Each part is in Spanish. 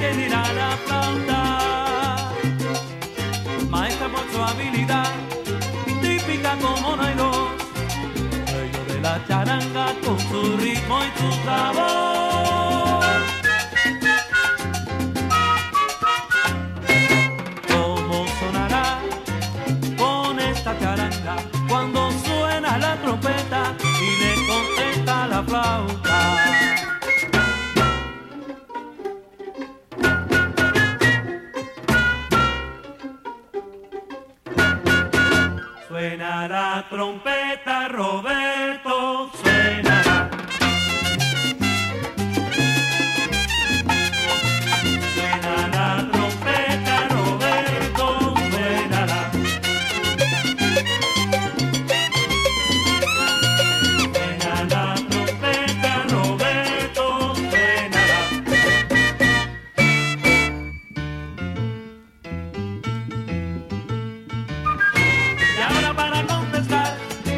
general aplauda. Maestra por su habilidad, típica como no hay dos. El de la charanga con su ritmo y su sabor. Trompeta, Roberto.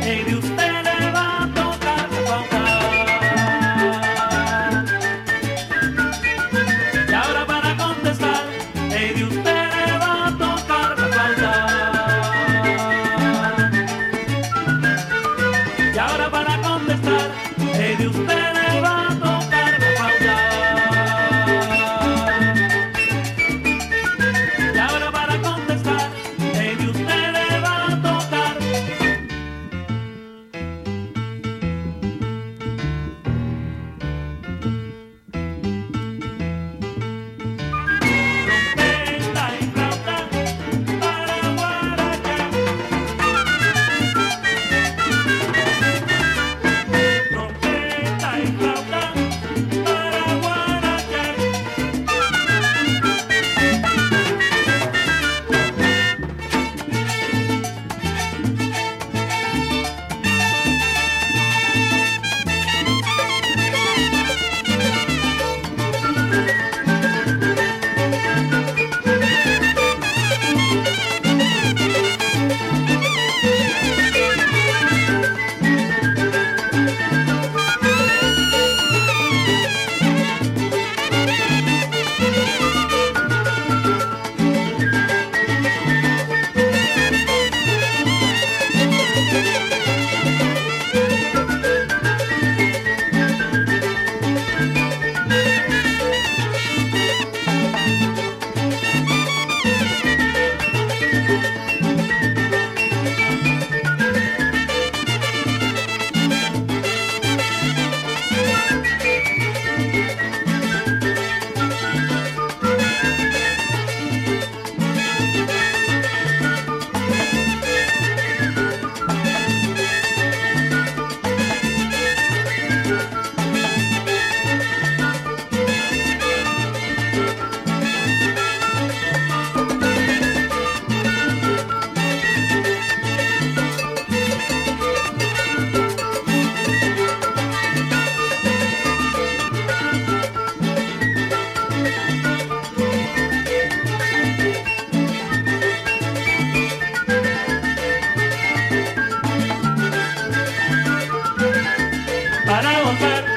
E de usted le va a tocar la. Y ahora para contestar, E de usted le va a tocar la. Y ahora para contestar, E de usted. para gozar.